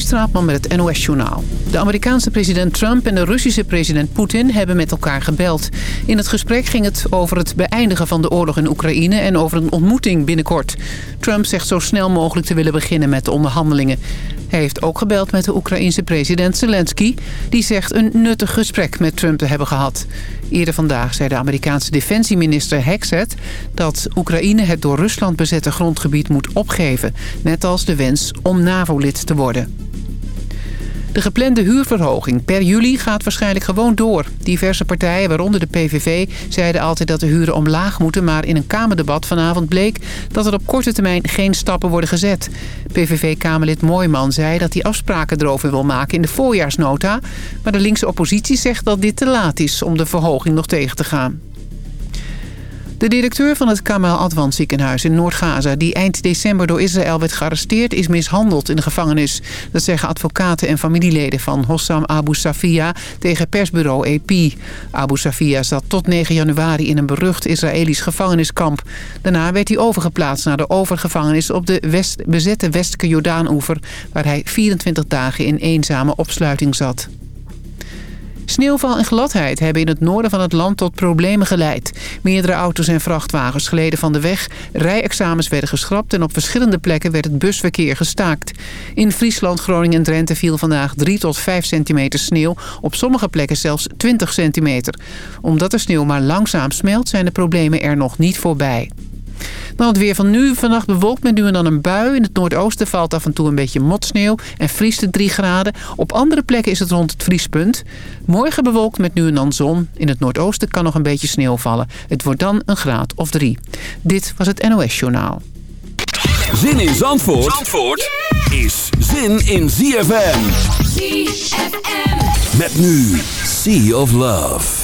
Straatman met het NOS-journaal. De Amerikaanse president Trump en de Russische president Poetin hebben met elkaar gebeld. In het gesprek ging het over het beëindigen van de oorlog in Oekraïne... en over een ontmoeting binnenkort. Trump zegt zo snel mogelijk te willen beginnen met de onderhandelingen. Hij heeft ook gebeld met de Oekraïense president Zelensky... die zegt een nuttig gesprek met Trump te hebben gehad. Eerder vandaag zei de Amerikaanse defensieminister Hexet... dat Oekraïne het door Rusland bezette grondgebied moet opgeven... net als de wens om NAVO-lid te worden. De geplande huurverhoging per juli gaat waarschijnlijk gewoon door. Diverse partijen, waaronder de PVV, zeiden altijd dat de huren omlaag moeten... maar in een Kamerdebat vanavond bleek dat er op korte termijn geen stappen worden gezet. PVV-Kamerlid Mooijman zei dat hij afspraken erover wil maken in de voorjaarsnota... maar de linkse oppositie zegt dat dit te laat is om de verhoging nog tegen te gaan. De directeur van het Kamal Adwan ziekenhuis in Noord-Gaza... die eind december door Israël werd gearresteerd... is mishandeld in de gevangenis. Dat zeggen advocaten en familieleden van Hossam Abu Safia... tegen persbureau AP. Abu Safia zat tot 9 januari in een berucht Israëlisch gevangeniskamp. Daarna werd hij overgeplaatst naar de overgevangenis... op de west bezette westelijke Jordaan-oever... waar hij 24 dagen in eenzame opsluiting zat. Sneeuwval en gladheid hebben in het noorden van het land tot problemen geleid. Meerdere auto's en vrachtwagens gleden van de weg. Rijexamens werden geschrapt en op verschillende plekken werd het busverkeer gestaakt. In Friesland, Groningen en Drenthe viel vandaag 3 tot 5 centimeter sneeuw. Op sommige plekken zelfs 20 centimeter. Omdat de sneeuw maar langzaam smelt zijn de problemen er nog niet voorbij. Dan het weer van nu. Vannacht bewolkt met nu en dan een bui. In het noordoosten valt af en toe een beetje motsneeuw en vriest het 3 graden. Op andere plekken is het rond het vriespunt. Morgen bewolkt met nu en dan zon. In het noordoosten kan nog een beetje sneeuw vallen. Het wordt dan een graad of 3. Dit was het NOS Journaal. Zin in Zandvoort, Zandvoort is zin in ZFM. ZFM. Met nu Sea of Love.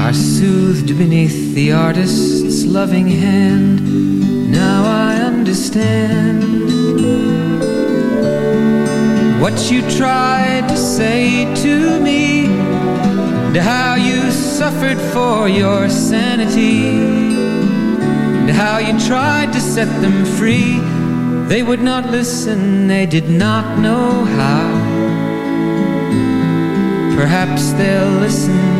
are soothed beneath the artist's loving hand. Now I understand what you tried to say to me, and how you suffered for your sanity, and how you tried to set them free. They would not listen, they did not know how. Perhaps they'll listen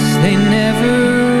they never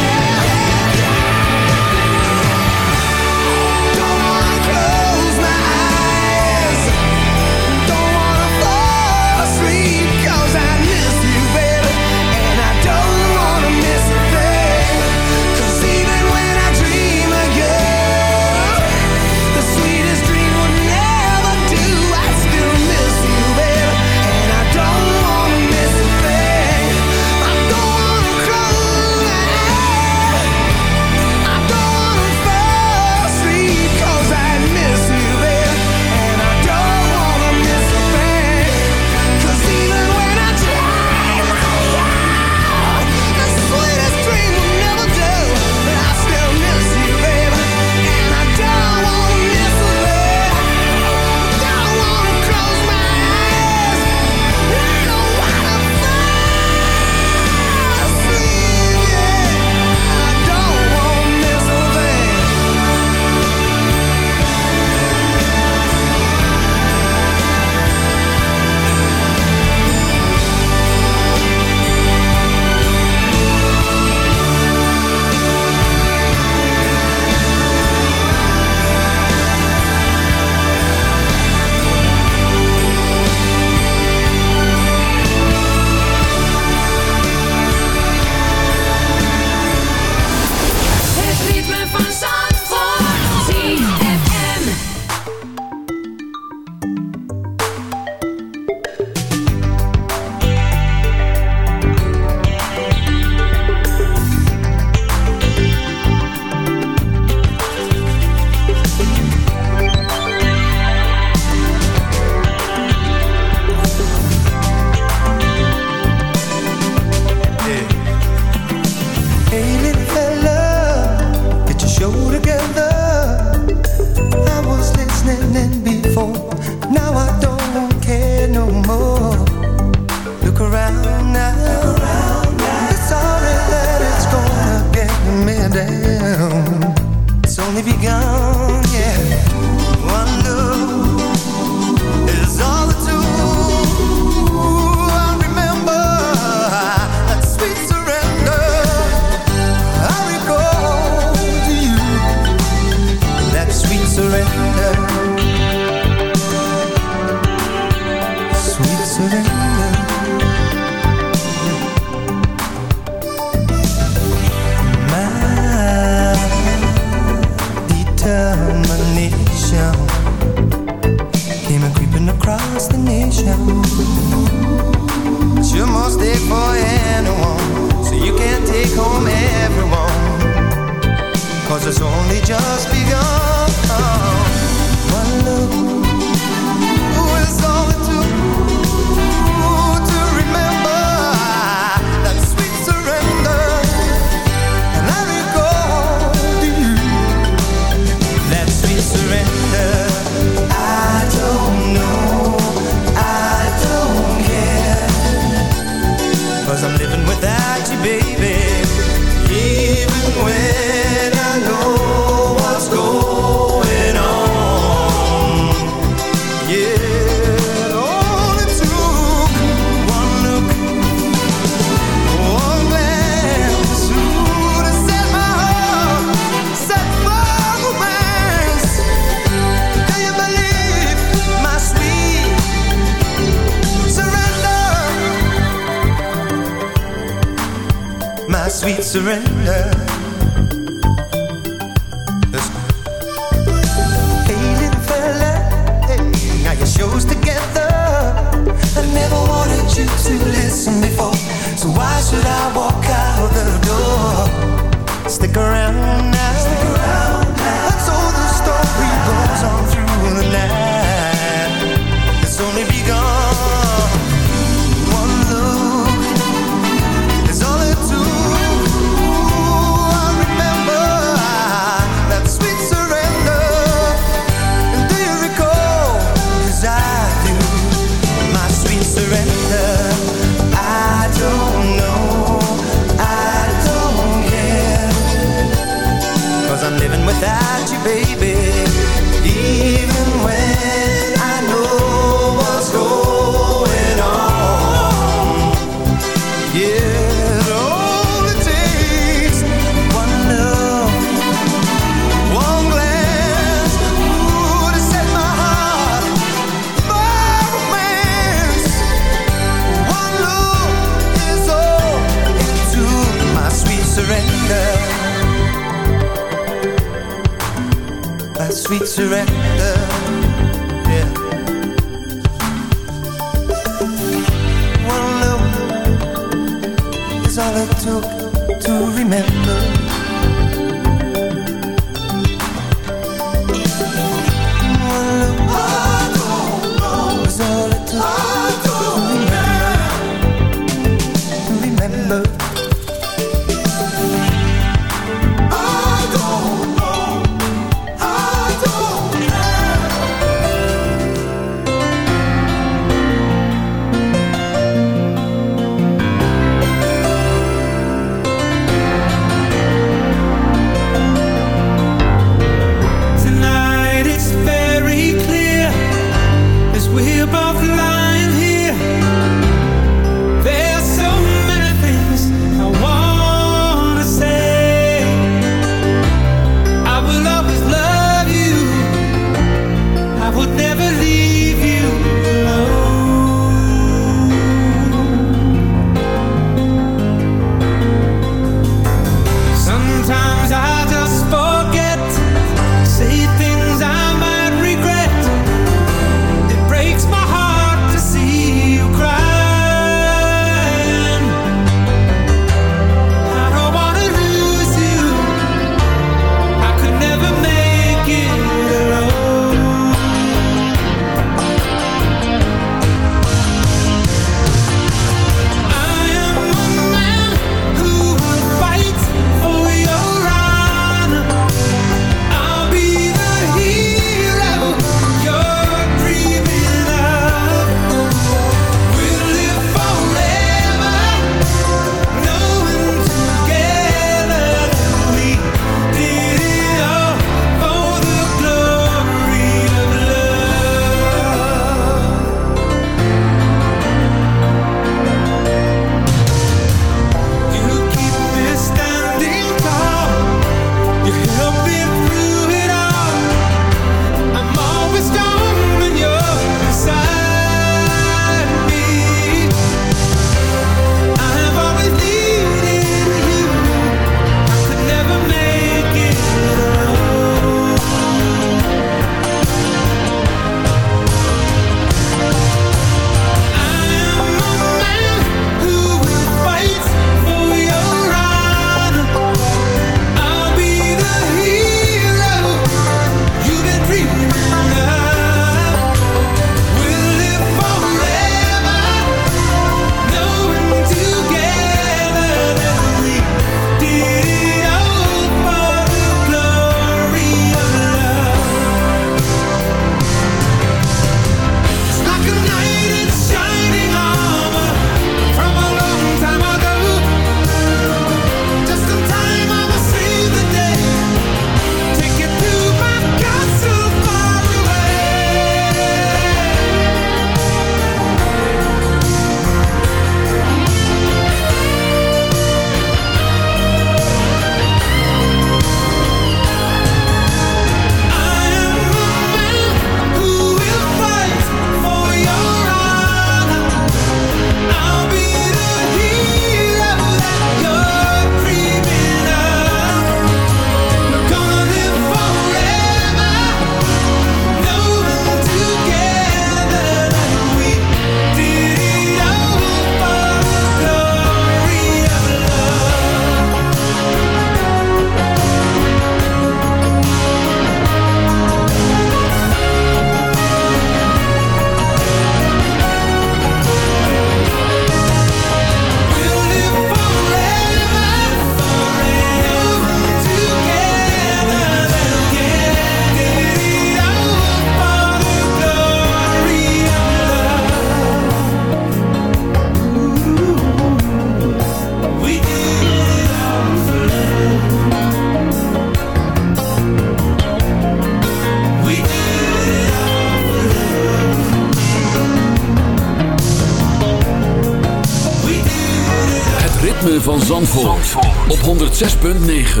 Van Zandvoort, op 106.9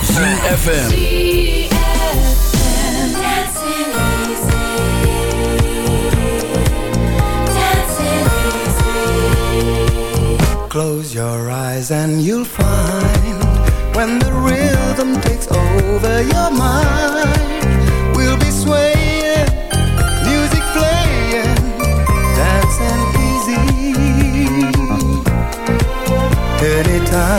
CFFM Close your eyes and you'll find when the rhythm takes over your mind,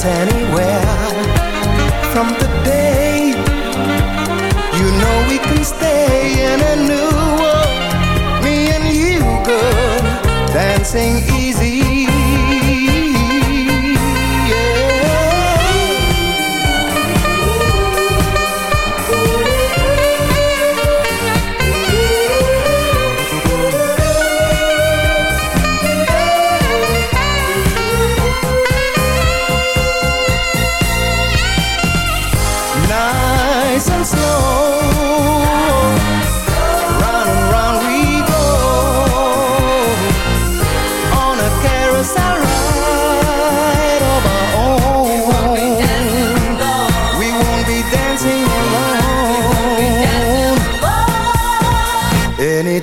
Place,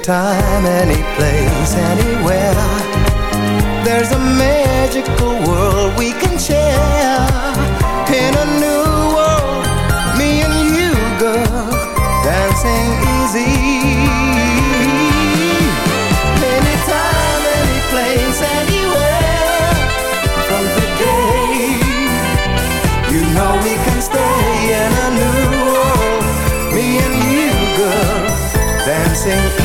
Anytime, any place, anywhere. There's a magical world we can share. In a new world, me and you, girl, dancing easy. Anytime, anywhere. From today, you know we can stay in a new world. Me and you, girl, dancing.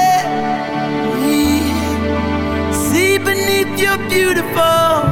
beautiful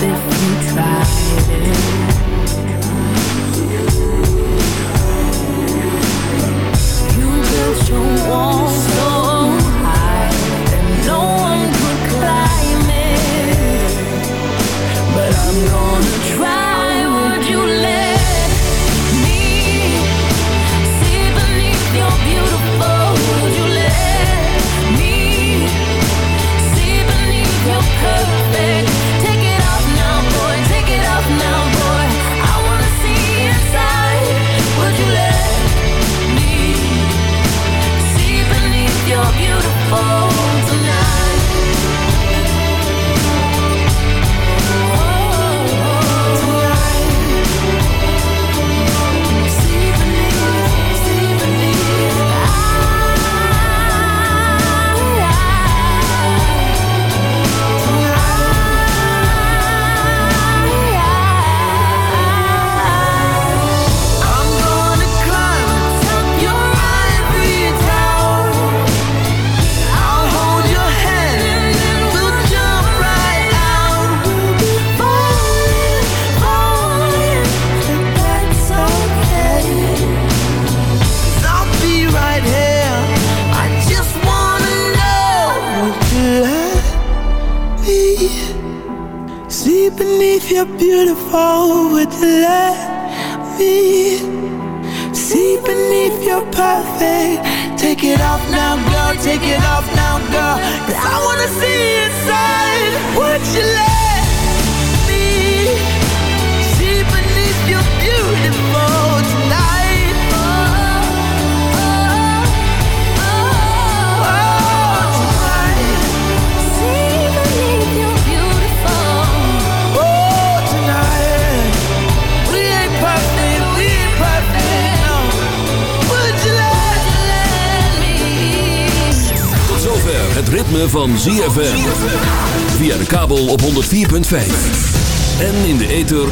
Don't